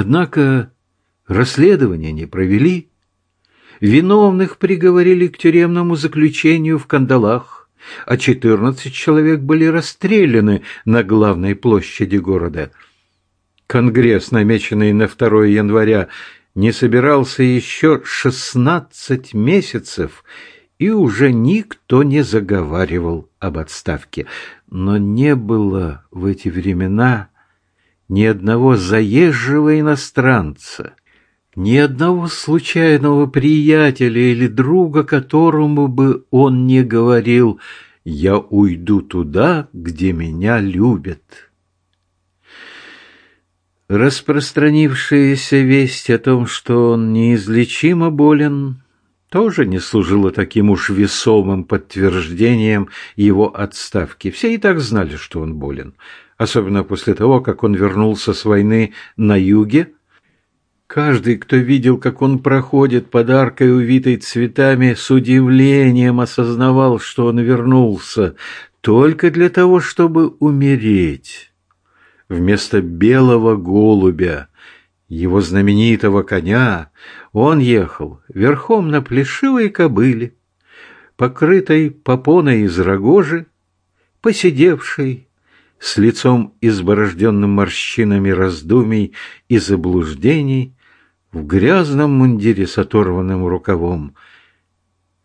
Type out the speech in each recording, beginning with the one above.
Однако расследование не провели. Виновных приговорили к тюремному заключению в кандалах, а 14 человек были расстреляны на главной площади города. Конгресс, намеченный на 2 января, не собирался еще 16 месяцев, и уже никто не заговаривал об отставке. Но не было в эти времена ни одного заезжего иностранца, ни одного случайного приятеля или друга, которому бы он не говорил «Я уйду туда, где меня любят». Распространившаяся весть о том, что он неизлечимо болен, тоже не служила таким уж весомым подтверждением его отставки. Все и так знали, что он болен особенно после того, как он вернулся с войны на юге. Каждый, кто видел, как он проходит под аркой, увитой цветами, с удивлением осознавал, что он вернулся только для того, чтобы умереть. Вместо белого голубя, его знаменитого коня, он ехал верхом на плешивой кобыле, покрытой попоной из рогожи, посидевшей с лицом изборожденным морщинами раздумий и заблуждений, в грязном мундире с оторванным рукавом.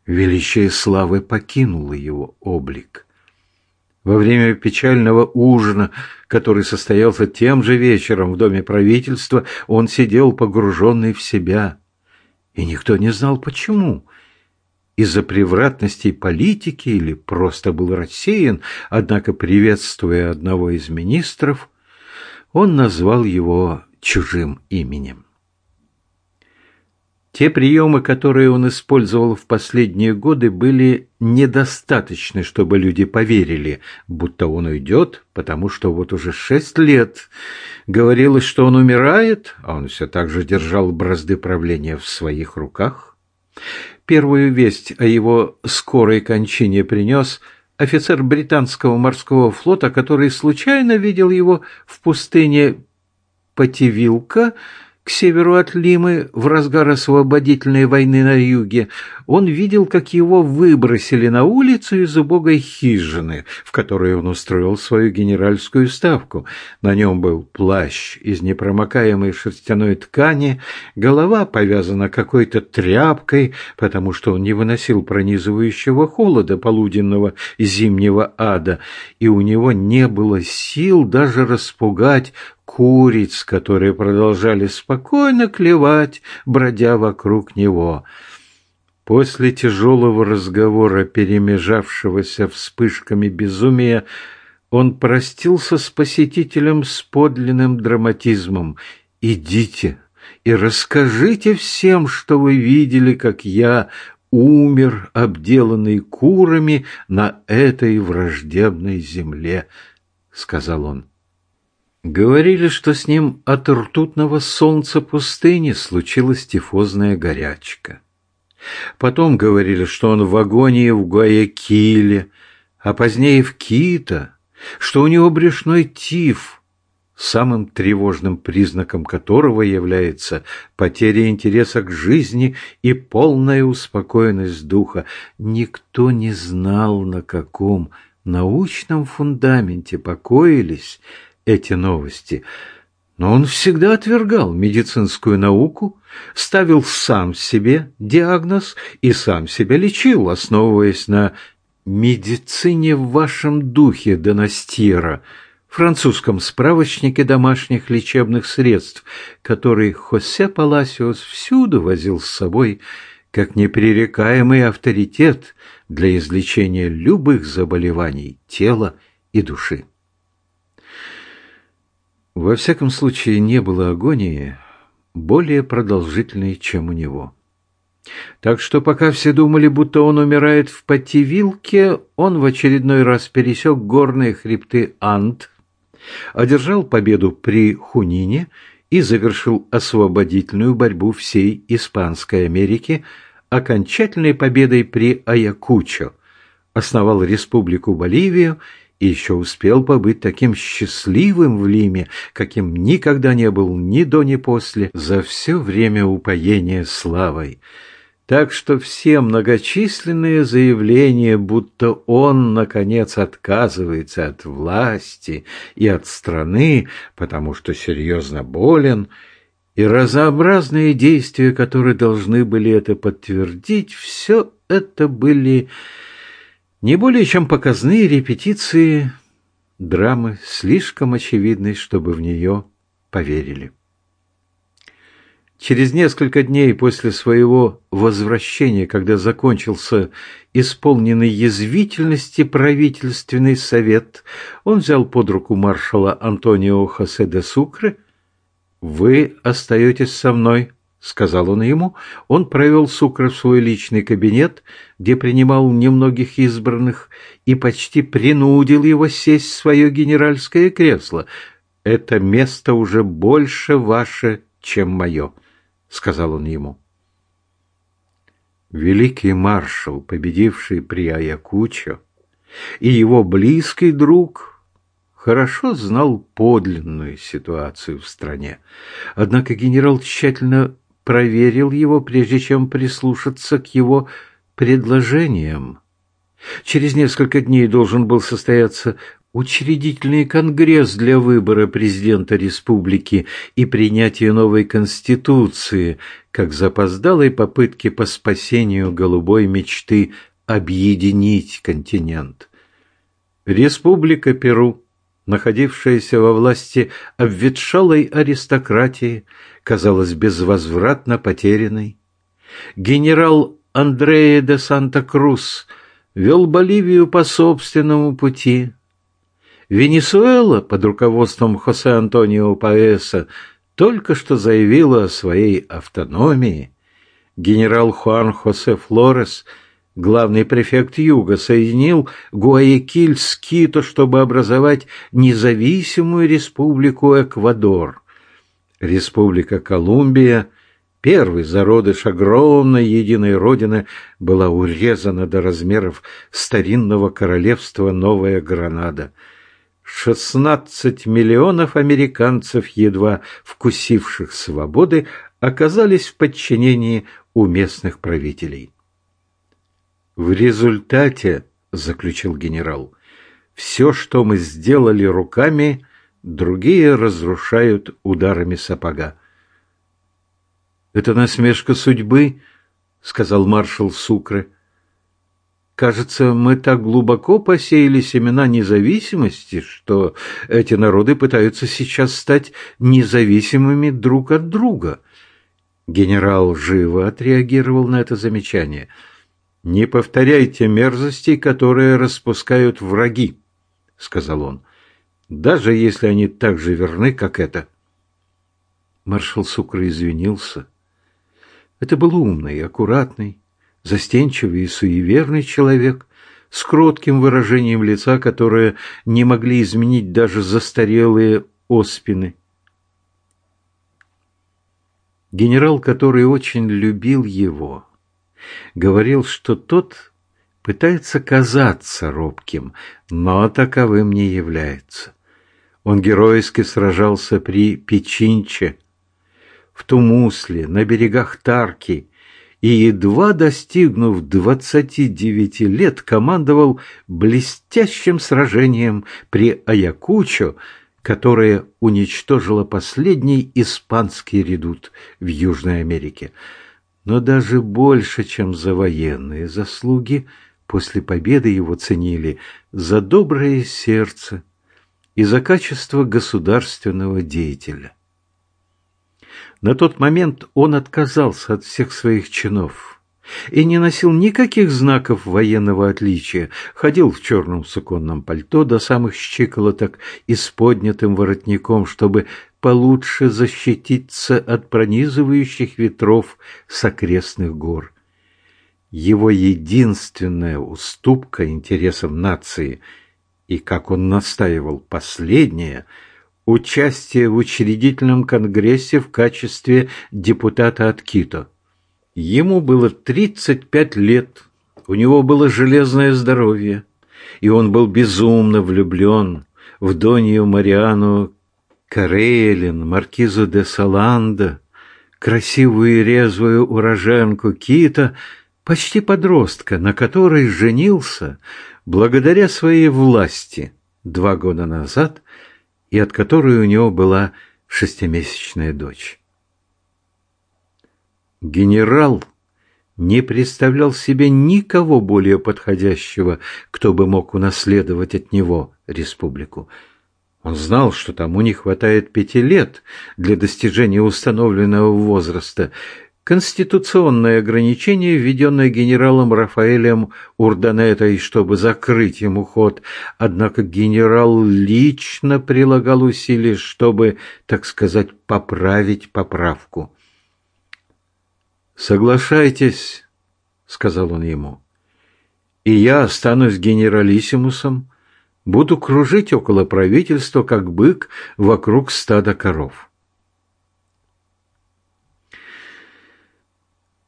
Величие славы покинуло его облик. Во время печального ужина, который состоялся тем же вечером в Доме правительства, он сидел погруженный в себя. И никто не знал, почему из-за превратностей политики или просто был рассеян, однако, приветствуя одного из министров, он назвал его чужим именем. Те приемы, которые он использовал в последние годы, были недостаточны, чтобы люди поверили, будто он уйдет, потому что вот уже шесть лет говорилось, что он умирает, а он все так же держал бразды правления в своих руках. Первую весть о его скорой кончине принес офицер британского морского флота, который случайно видел его в пустыне Пативилка к северу от Лимы в разгар освободительной войны на юге, он видел, как его выбросили на улицу из убогой хижины, в которой он устроил свою генеральскую ставку. На нем был плащ из непромокаемой шерстяной ткани, голова повязана какой-то тряпкой, потому что он не выносил пронизывающего холода полуденного зимнего ада, и у него не было сил даже распугать куриц, которые продолжали спокойно клевать, бродя вокруг него. После тяжелого разговора, перемежавшегося вспышками безумия, он простился с посетителем с подлинным драматизмом. «Идите и расскажите всем, что вы видели, как я умер, обделанный курами на этой враждебной земле», — сказал он. Говорили, что с ним от ртутного солнца пустыни случилась тифозная горячка. Потом говорили, что он в агонии в Гуаякиле, а позднее в Кита, что у него брюшной тиф, самым тревожным признаком которого является потеря интереса к жизни и полная успокоенность духа. Никто не знал, на каком научном фундаменте покоились эти новости, но он всегда отвергал медицинскую науку, ставил сам себе диагноз и сам себя лечил, основываясь на «медицине в вашем духе» Доностьера, французском справочнике домашних лечебных средств, который Хосе Паласиос всюду возил с собой как непререкаемый авторитет для излечения любых заболеваний тела и души. Во всяком случае, не было агонии более продолжительной, чем у него. Так что пока все думали, будто он умирает в Пативилке, он в очередной раз пересек горные хребты Анд, одержал победу при Хунине и завершил освободительную борьбу всей Испанской Америки окончательной победой при Аякучо, основал республику Боливию и еще успел побыть таким счастливым в Лиме, каким никогда не был ни до, ни после, за все время упоения славой. Так что все многочисленные заявления, будто он, наконец, отказывается от власти и от страны, потому что серьезно болен, и разнообразные действия, которые должны были это подтвердить, все это были не более чем показные репетиции драмы, слишком очевидной, чтобы в нее поверили. Через несколько дней после своего возвращения, когда закончился исполненный язвительности правительственный совет, он взял под руку маршала Антонио Хосе де Сукре. «Вы остаетесь со мной», — сказал он ему. Он провел Сукре в свой личный кабинет, где принимал немногих избранных, и почти принудил его сесть в свое генеральское кресло. «Это место уже больше ваше, чем мое». — сказал он ему. Великий маршал, победивший при Аякучо, и его близкий друг хорошо знал подлинную ситуацию в стране. Однако генерал тщательно проверил его, прежде чем прислушаться к его предложениям. Через несколько дней должен был состояться Учредительный конгресс для выбора президента республики и принятия новой конституции, как запоздалой попытки по спасению голубой мечты объединить континент. Республика Перу, находившаяся во власти обветшалой аристократии, казалась безвозвратно потерянной. Генерал Андреа де Санта-Крус вел Боливию по собственному пути – Венесуэла под руководством Хосе Антонио Паэса только что заявила о своей автономии. Генерал Хуан Хосе Флорес, главный префект Юга, соединил Гуаякиль с Кито, чтобы образовать независимую республику Эквадор. Республика Колумбия – первый зародыш огромной единой родины была урезана до размеров старинного королевства Новая Гранада – 16 миллионов американцев, едва вкусивших свободы, оказались в подчинении у местных правителей. В результате, заключил генерал, все, что мы сделали руками, другие разрушают ударами сапога. Это насмешка судьбы, сказал маршал Сукре. Кажется, мы так глубоко посеяли семена независимости, что эти народы пытаются сейчас стать независимыми друг от друга. Генерал живо отреагировал на это замечание. «Не повторяйте мерзостей, которые распускают враги», — сказал он, — «даже если они так же верны, как это». Маршал Сукра извинился. Это был умный, аккуратный, застенчивый и суеверный человек с кротким выражением лица, которое не могли изменить даже застарелые оспины. Генерал, который очень любил его, говорил, что тот пытается казаться робким, но таковым не является. Он геройски сражался при Печинче, в Тумусле, на берегах Тарки и, едва достигнув двадцати девяти лет, командовал блестящим сражением при Аякучо, которое уничтожило последний испанский редут в Южной Америке. Но даже больше, чем за военные заслуги, после победы его ценили за доброе сердце и за качество государственного деятеля. На тот момент он отказался от всех своих чинов и не носил никаких знаков военного отличия, ходил в черном суконном пальто до самых щиколоток и с поднятым воротником, чтобы получше защититься от пронизывающих ветров с окрестных гор. Его единственная уступка интересам нации и, как он настаивал, последняя – участие в учредительном конгрессе в качестве депутата от Кито. Ему было 35 лет, у него было железное здоровье, и он был безумно влюблен в Донью Мариану Карелин, маркизу де Саланда, красивую и резвую уроженку Кита, почти подростка, на которой женился благодаря своей власти два года назад и от которой у него была шестимесячная дочь. Генерал не представлял себе никого более подходящего, кто бы мог унаследовать от него республику. Он знал, что тому не хватает пяти лет для достижения установленного возраста. Конституционное ограничение, введенное генералом Рафаэлем Урданетой, чтобы закрыть ему ход, однако генерал лично прилагал усилия, чтобы, так сказать, поправить поправку. «Соглашайтесь», — сказал он ему, — «и я останусь генералиссимусом, буду кружить около правительства, как бык вокруг стада коров».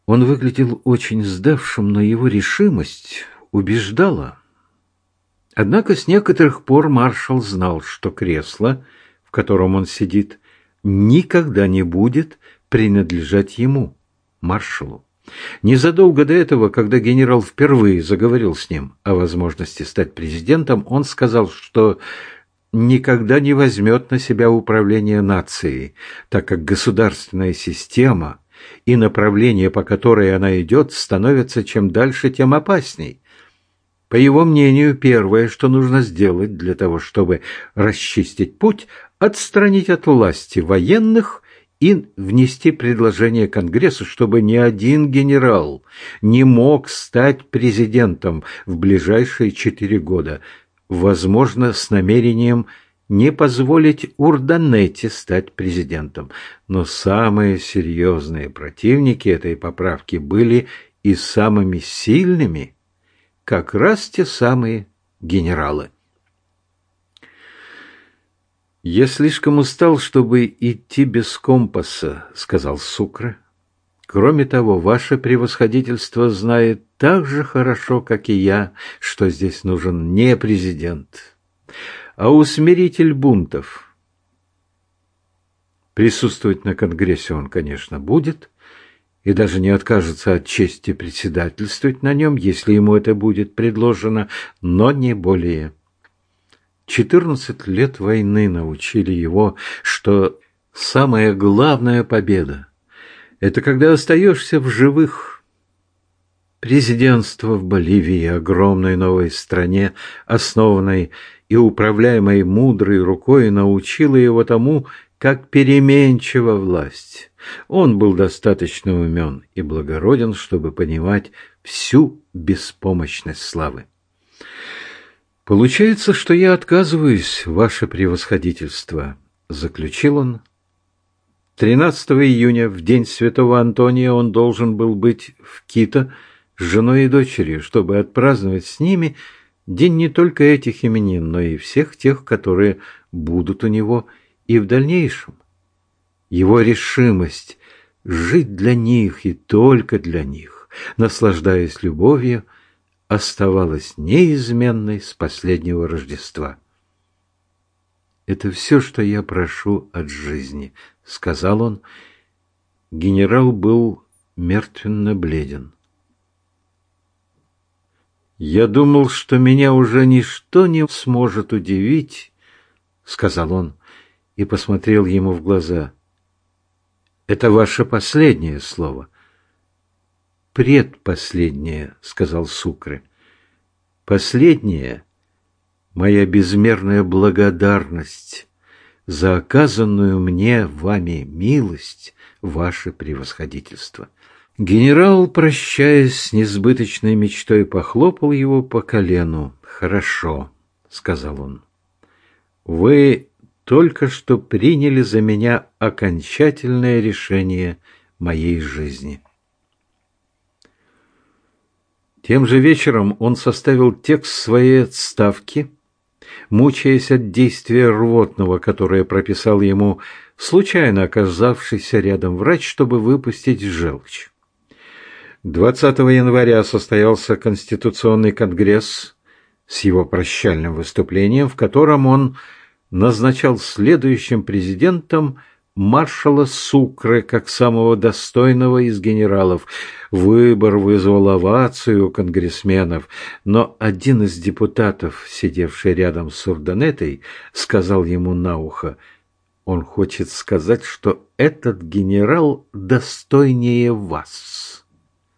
Он выглядел очень сдавшим, но его решимость убеждала. Однако с некоторых пор маршал знал, что кресло, в котором он сидит, никогда не будет принадлежать ему маршалу. Незадолго до этого, когда генерал впервые заговорил с ним о возможности стать президентом, он сказал, что никогда не возьмет на себя управление нацией, так как государственная система и направление, по которой она идет, становятся чем дальше, тем опасней. По его мнению, первое, что нужно сделать для того, чтобы расчистить путь, отстранить от власти военных и внести предложение Конгрессу, чтобы ни один генерал не мог стать президентом в ближайшие четыре года, возможно, с намерением не позволить Урданете стать президентом. Но самые серьезные противники этой поправки были и самыми сильными как раз те самые генералы. «Я слишком устал, чтобы идти без компаса», — сказал Сукра. «Кроме того, ваше превосходительство знает так же хорошо, как и я, что здесь нужен не президент, а усмиритель бунтов. Присутствовать на Конгрессе он, конечно, будет» и даже не откажется от чести председательствовать на нем, если ему это будет предложено, но не более. Четырнадцать лет войны научили его, что самая главная победа – это когда остаешься в живых. Президентство в Боливии, огромной новой стране, основанной и управляемой мудрой рукой, научило его тому, как переменчива власть. Он был достаточно умен и благороден, чтобы понимать всю беспомощность славы. «Получается, что я отказываюсь, ваше превосходительство», — заключил он. 13 июня, в день святого Антония, он должен был быть в Кито с женой и дочерью, чтобы отпраздновать с ними день не только этих именин, но и всех тех, которые будут у него и в дальнейшем. Его решимость жить для них и только для них, наслаждаясь любовью — оставалась неизменной с последнего Рождества. «Это все, что я прошу от жизни», — сказал он. Генерал был мертвенно бледен. «Я думал, что меня уже ничто не сможет удивить», — сказал он и посмотрел ему в глаза. «Это ваше последнее слово» предпоследнее, — сказал Сукры. Последнее — моя безмерная благодарность за оказанную мне вами милость, ваше превосходительство. Генерал, прощаясь с несбыточной мечтой, похлопал его по колену. «Хорошо», — сказал он. «Вы только что приняли за меня окончательное решение моей жизни». Тем же вечером он составил текст своей отставки, мучаясь от действия рвотного, которое прописал ему случайно оказавшийся рядом врач, чтобы выпустить желчь. 20 января состоялся Конституционный конгресс, с его прощальным выступлением, в котором он назначал следующим президентом маршала Сукры как самого достойного из генералов. Выбор вызвал овацию конгрессменов, но один из депутатов, сидевший рядом с Урданетой, сказал ему на ухо, «Он хочет сказать, что этот генерал достойнее вас».